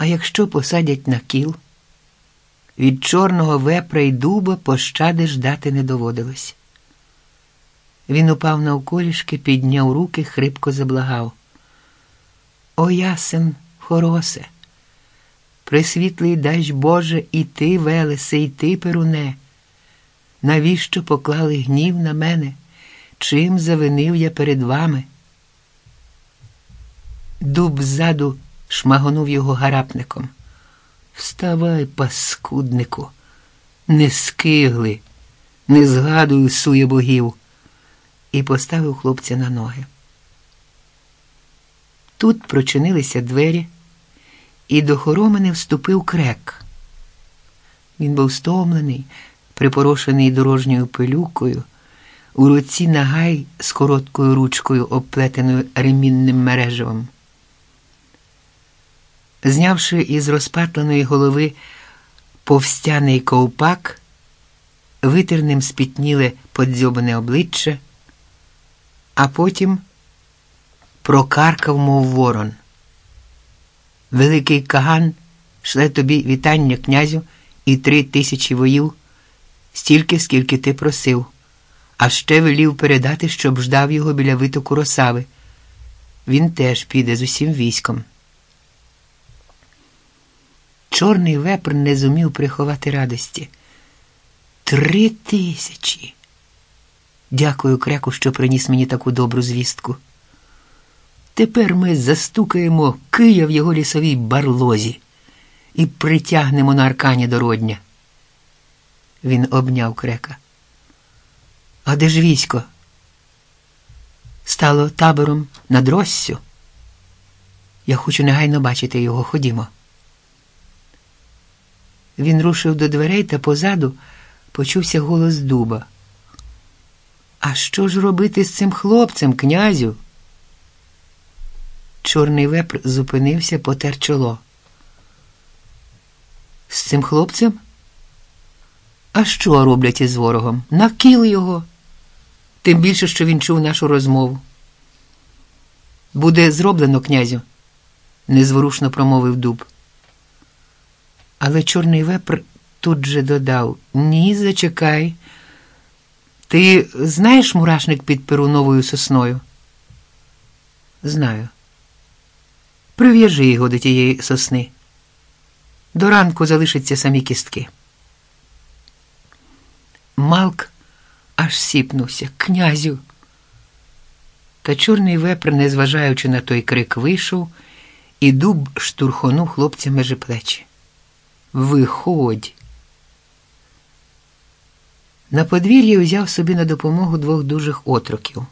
А якщо посадять на кіл, від чорного вепра й дуба пощади ждати не доводилось. Він упав на околішки, підняв руки, хрипко заблагав. О ясен, хоросе, присвітлий дасть Боже, і ти, Велесе, і ти, Перуне. Навіщо поклали гнів на мене? Чим завинив я перед вами? Дуб ззаду шмагонув його гарапником. Вставай, паскуднику, не скигли, не згадуй сує богів, і поставив хлопця на ноги. Тут прочинилися двері, і до хоромини вступив крек. Він був стомлений, припорошений дорожньою пилюкою, у руці нагай з короткою ручкою, обплетеною ремінним мережевом. Знявши із розпатленої голови повстяний ковпак, витер ним спітніле подзьобане обличчя, а потім прокаркав, мов ворон. Великий Каган шле тобі вітання князю і три тисячі воїв, стільки, скільки ти просив, а ще велів передати, щоб ждав його біля витоку росави. Він теж піде з усім військом. Чорний вепр не зумів приховати радості. Три тисячі. Дякую, кряку, що приніс мені таку добру звістку. Тепер ми застукаємо Кия в його лісовій барлозі і притягнемо на аркані до родня. Він обняв крека. А де ж військо? Стало табором над Россю. Я хочу негайно бачити його. Ходімо. Він рушив до дверей та позаду почувся голос дуба. А що ж робити з цим хлопцем, князю? Чорний вепр зупинився, потер чоло. З цим хлопцем? А що роблять із ворогом? Накіл його. Тим більше, що він чув нашу розмову. Буде зроблено, князю, незворушно промовив дуб. Але чорний вепр тут же додав Ні, зачекай. Ти знаєш мурашник під перуновою сосною? Знаю. Прив'яжи його до тієї сосни. До ранку залишаться самі кістки. Малк аж сіпнувся. Князю. Та чорний вепр, незважаючи на той крик, вийшов, і дуб штурхонув хлопця межі плечі. Виходь. На подвір'ї взяв собі на допомогу двох дужих отроків,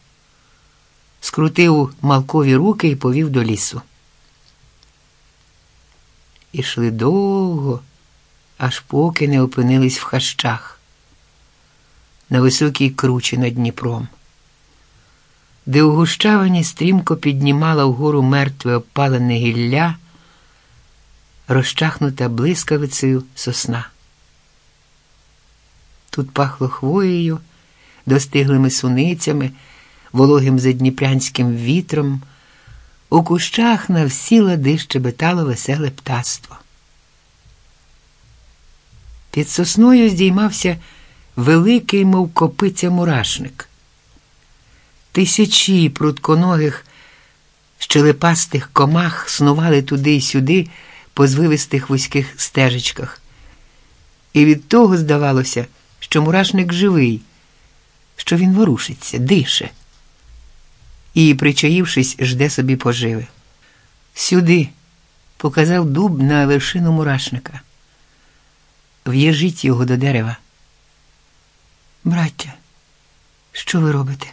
скрутив малкові руки і повів до лісу. Ішли довго, аж поки не опинились в хащах, на високій кручі над Дніпром, де у гущавині стрімко піднімала вгору мертве опалене гілля розчахнута блискавицею сосна. Тут пахло хвоєю, достиглими суницями, вологим задніпрянським вітром. У кущах на всі лади щебетало веселе птаство. Під сосною здіймався великий, мов копиця мурашник. Тисячі прутконогих щелепастих комах снували туди й сюди по звивистих вузьких стежечках. І від того здавалося, що мурашник живий, що він ворушиться, дише. І, причаївшись, жде собі поживи. Сюди показав дуб на вершину мурашника. В'єжіть його до дерева. Браття, що ви робите?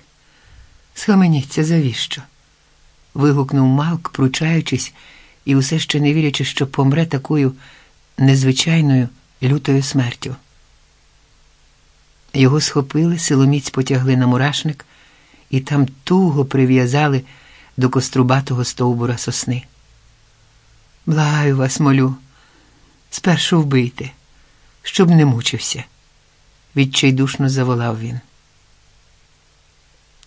Схаменіться, завіщо? вигукнув Малк, пручаючись і усе ще не вірячи, що помре такою незвичайною лютою смертю. Його схопили, силоміць потягли на мурашник і там туго прив'язали до кострубатого стовбура сосни. Благаю вас, молю, спершу вбийте, щоб не мучився, відчайдушно заволав він.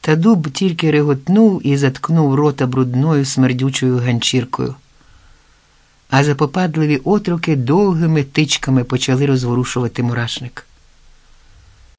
Та дуб тільки реготнув і заткнув рота брудною смердючою ганчіркою. А запопадливі отруки довгими тичками почали розворушувати мурашник.